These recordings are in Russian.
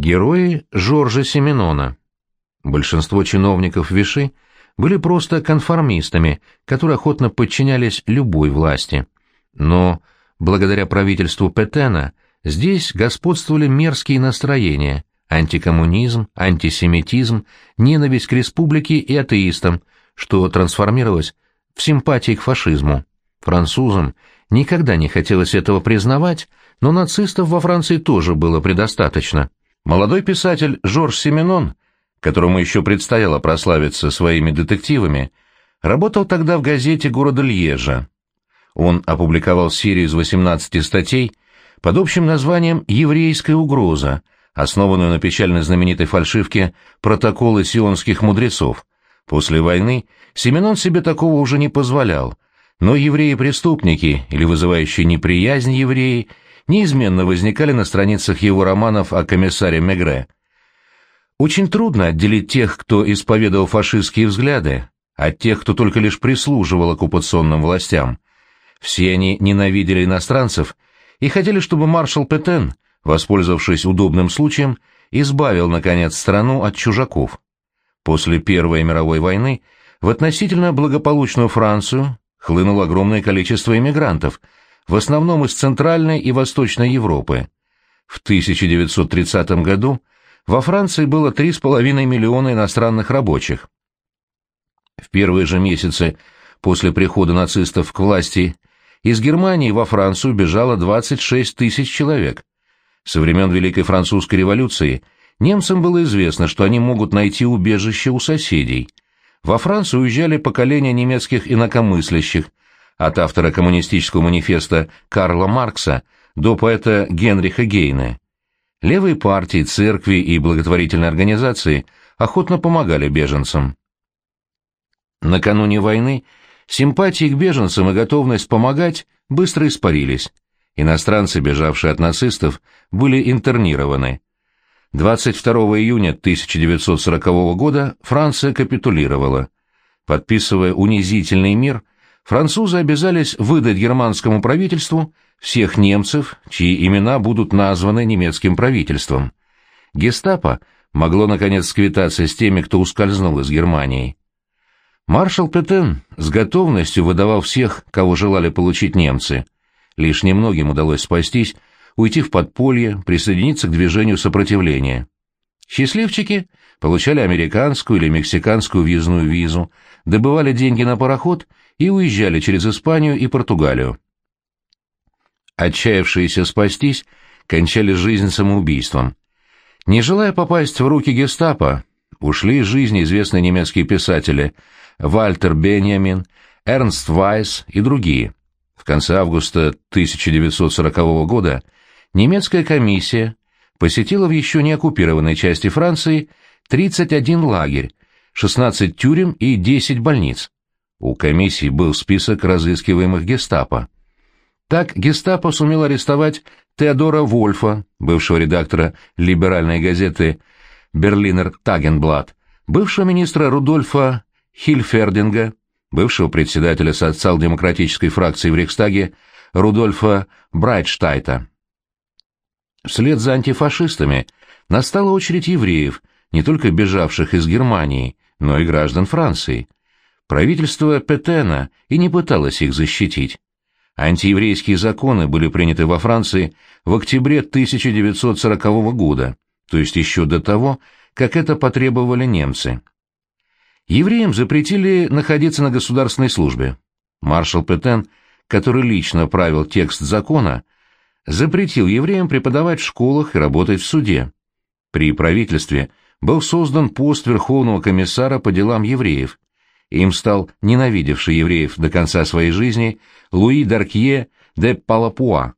Герои Жоржа Семенона. Большинство чиновников Виши были просто конформистами, которые охотно подчинялись любой власти. Но благодаря правительству Петена здесь господствовали мерзкие настроения – антикоммунизм, антисемитизм, ненависть к республике и атеистам, что трансформировалось в симпатии к фашизму. Французам никогда не хотелось этого признавать, но нацистов во Франции тоже было предостаточно. Молодой писатель Жорж Семенон, которому еще предстояло прославиться своими детективами, работал тогда в газете города Льежа. Он опубликовал серию из 18 статей под общим названием «Еврейская угроза», основанную на печально знаменитой фальшивке «Протоколы сионских мудрецов». После войны Семенон себе такого уже не позволял, но евреи-преступники или вызывающие неприязнь евреи – неизменно возникали на страницах его романов о комиссаре Мегре. Очень трудно отделить тех, кто исповедовал фашистские взгляды, от тех, кто только лишь прислуживал оккупационным властям. Все они ненавидели иностранцев и хотели, чтобы маршал Петен, воспользовавшись удобным случаем, избавил, наконец, страну от чужаков. После Первой мировой войны в относительно благополучную Францию хлынуло огромное количество иммигрантов – в основном из Центральной и Восточной Европы. В 1930 году во Франции было 3,5 миллиона иностранных рабочих. В первые же месяцы после прихода нацистов к власти из Германии во Францию бежало 26 тысяч человек. Со времен Великой Французской революции немцам было известно, что они могут найти убежище у соседей. Во Францию уезжали поколения немецких инакомыслящих, от автора коммунистического манифеста Карла Маркса до поэта Генриха Гейне. Левые партии, церкви и благотворительные организации охотно помогали беженцам. Накануне войны симпатии к беженцам и готовность помогать быстро испарились. Иностранцы, бежавшие от нацистов, были интернированы. 22 июня 1940 года Франция капитулировала. Подписывая унизительный мир, французы обязались выдать германскому правительству всех немцев, чьи имена будут названы немецким правительством. Гестапо могло, наконец, сквитаться с теми, кто ускользнул из Германии. Маршал Петен с готовностью выдавал всех, кого желали получить немцы. Лишь немногим удалось спастись, уйти в подполье, присоединиться к движению сопротивления. Счастливчики получали американскую или мексиканскую въездную визу, добывали деньги на пароход и уезжали через Испанию и Португалию. Отчаявшиеся спастись, кончали жизнь самоубийством. Не желая попасть в руки гестапо, ушли из жизни известные немецкие писатели Вальтер Беньямин, Эрнст Вайс и другие. В конце августа 1940 года немецкая комиссия посетила в еще не оккупированной части Франции 31 лагерь, 16 тюрем и 10 больниц. У комиссии был список разыскиваемых гестапо. Так гестапо сумел арестовать Теодора Вольфа, бывшего редактора либеральной газеты «Берлинер Тагенблат», бывшего министра Рудольфа Хильфердинга, бывшего председателя социал-демократической фракции в Рейхстаге Рудольфа Брайтштайта. Вслед за антифашистами настала очередь евреев, не только бежавших из Германии, но и граждан Франции – Правительство Петена и не пыталось их защитить. Антиеврейские законы были приняты во Франции в октябре 1940 года, то есть еще до того, как это потребовали немцы. Евреям запретили находиться на государственной службе. Маршал Петен, который лично правил текст закона, запретил евреям преподавать в школах и работать в суде. При правительстве был создан пост Верховного комиссара по делам евреев, им стал ненавидевший евреев до конца своей жизни Луи Даркье де Палапуа.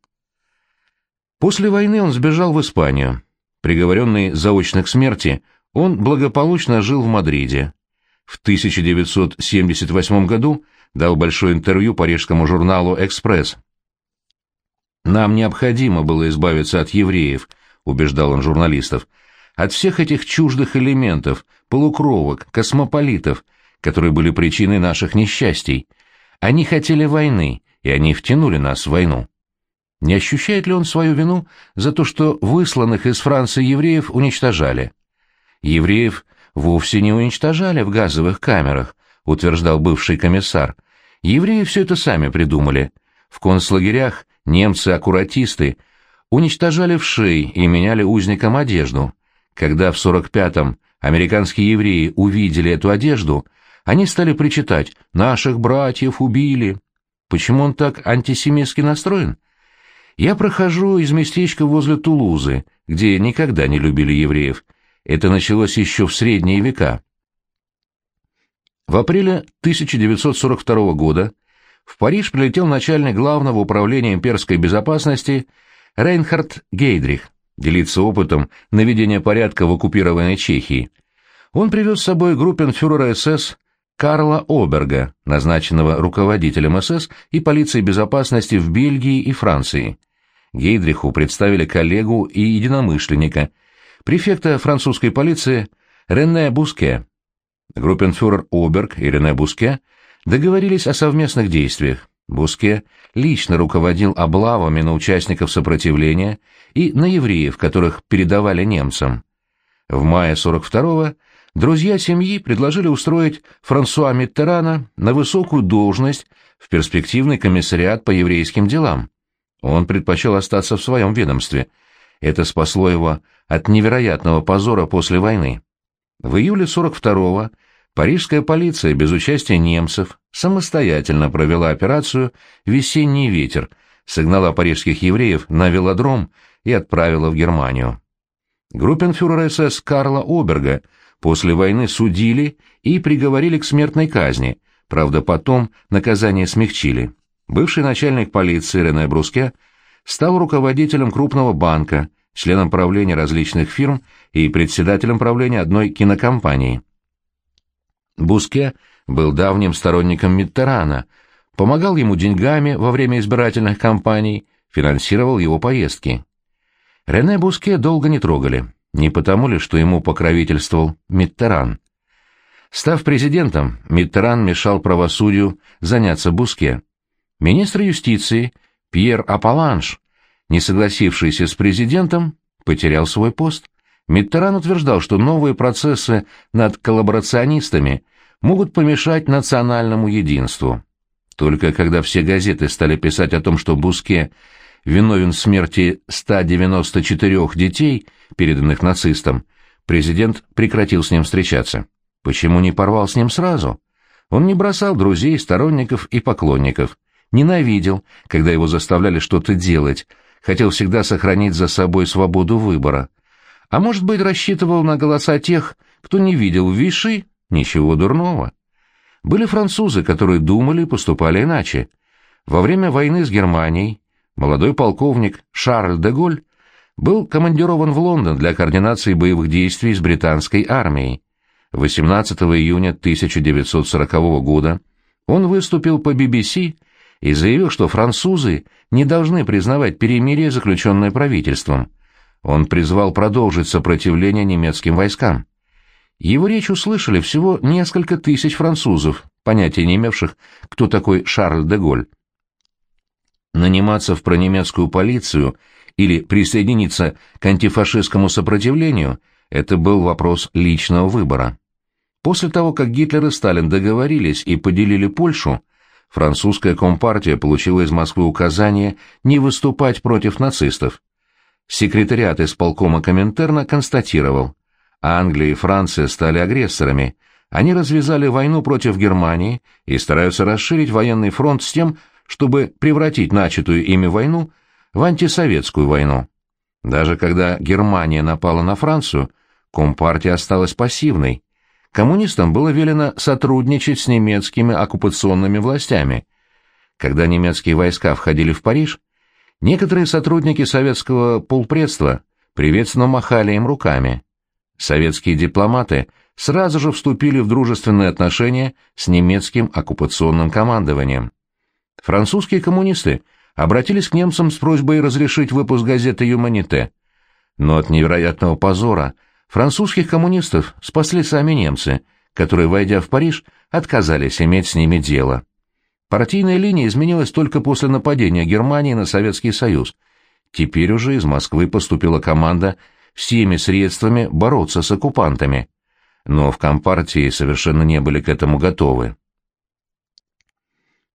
После войны он сбежал в Испанию. Приговоренный заочно к смерти, он благополучно жил в Мадриде. В 1978 году дал большое интервью парижскому журналу «Экспресс». «Нам необходимо было избавиться от евреев», — убеждал он журналистов, — «от всех этих чуждых элементов, полукровок, космополитов, которые были причиной наших несчастий. Они хотели войны, и они втянули нас в войну. не ощущает ли он свою вину за то, что высланных из Франции евреев уничтожали? Евреев вовсе не уничтожали в газовых камерах, утверждал бывший комиссар. Евреи все это сами придумали. В концлагерях немцы-аккуратисты уничтожали вшей и меняли узникам одежду. Когда в 45-м американские евреи увидели эту одежду, они стали причитать «наших братьев убили». Почему он так антисемитски настроен? Я прохожу из местечка возле Тулузы, где никогда не любили евреев. Это началось еще в средние века. В апреле 1942 года в Париж прилетел начальник главного управления имперской безопасности Рейнхард Гейдрих делиться опытом наведения порядка в оккупированной Чехии. Он привез с собой группенфюрера СС Карла Оберга, назначенного руководителем СС и полиции безопасности в Бельгии и Франции. Гейдриху представили коллегу и единомышленника, префекта французской полиции Рене Буске. Группенфюрер Оберг и Рене Буске договорились о совместных действиях. Буске лично руководил облавами на участников сопротивления и на евреев, которых передавали немцам. В мае 42-го друзья семьи предложили устроить Франсуа Миттерана на высокую должность в перспективный комиссариат по еврейским делам. Он предпочел остаться в своем ведомстве. Это спасло его от невероятного позора после войны. В июле 42-го парижская полиция без участия немцев самостоятельно провела операцию «Весенний ветер», согнала парижских евреев на велодром и отправила в Германию. Группенфюрера СС Карла Оберга после войны судили и приговорили к смертной казни, правда потом наказание смягчили. Бывший начальник полиции Рене Бруске стал руководителем крупного банка, членом правления различных фирм и председателем правления одной кинокомпании. Буске был давним сторонником Миттерана, помогал ему деньгами во время избирательных кампаний, финансировал его поездки. Рене Буске долго не трогали, не потому ли, что ему покровительствовал Миттеран. Став президентом, Миттеран мешал правосудию заняться Буске. Министр юстиции Пьер Апаланш, не согласившийся с президентом, потерял свой пост. Миттеран утверждал, что новые процессы над коллаборационистами могут помешать национальному единству. Только когда все газеты стали писать о том, что Буске виновен в смерти 194 детей, переданных нацистам, президент прекратил с ним встречаться. Почему не порвал с ним сразу? Он не бросал друзей, сторонников и поклонников, ненавидел, когда его заставляли что-то делать, хотел всегда сохранить за собой свободу выбора. А может быть, рассчитывал на голоса тех, кто не видел в Виши ничего дурного. Были французы, которые думали и поступали иначе. Во время войны с Германией молодой полковник Шарль де Голь был командирован в Лондон для координации боевых действий с британской армией. 18 июня 1940 года он выступил по BBC и заявил, что французы не должны признавать перемирие, заключенное правительством. Он призвал продолжить сопротивление немецким войскам. Его речь услышали всего несколько тысяч французов, понятия не имевших, кто такой Шарль де Голь. Наниматься в пронемецкую полицию или присоединиться к антифашистскому сопротивлению – это был вопрос личного выбора. После того, как Гитлер и Сталин договорились и поделили Польшу, французская компартия получила из Москвы указание не выступать против нацистов. Секретариат исполкома Коминтерна констатировал, Англия и Франция стали агрессорами, они развязали войну против Германии и стараются расширить военный фронт с тем, чтобы превратить начатую ими войну в антисоветскую войну. Даже когда Германия напала на Францию, Компартия осталась пассивной. Коммунистам было велено сотрудничать с немецкими оккупационными властями. Когда немецкие войска входили в Париж, некоторые сотрудники советского полпредства приветственно махали им руками. Советские дипломаты сразу же вступили в дружественные отношения с немецким оккупационным командованием. Французские коммунисты обратились к немцам с просьбой разрешить выпуск газеты «Юманите». Но от невероятного позора французских коммунистов спасли сами немцы, которые, войдя в Париж, отказались иметь с ними дело. Партийная линия изменилась только после нападения Германии на Советский Союз. Теперь уже из Москвы поступила команда всеми средствами бороться с оккупантами. Но в Компартии совершенно не были к этому готовы.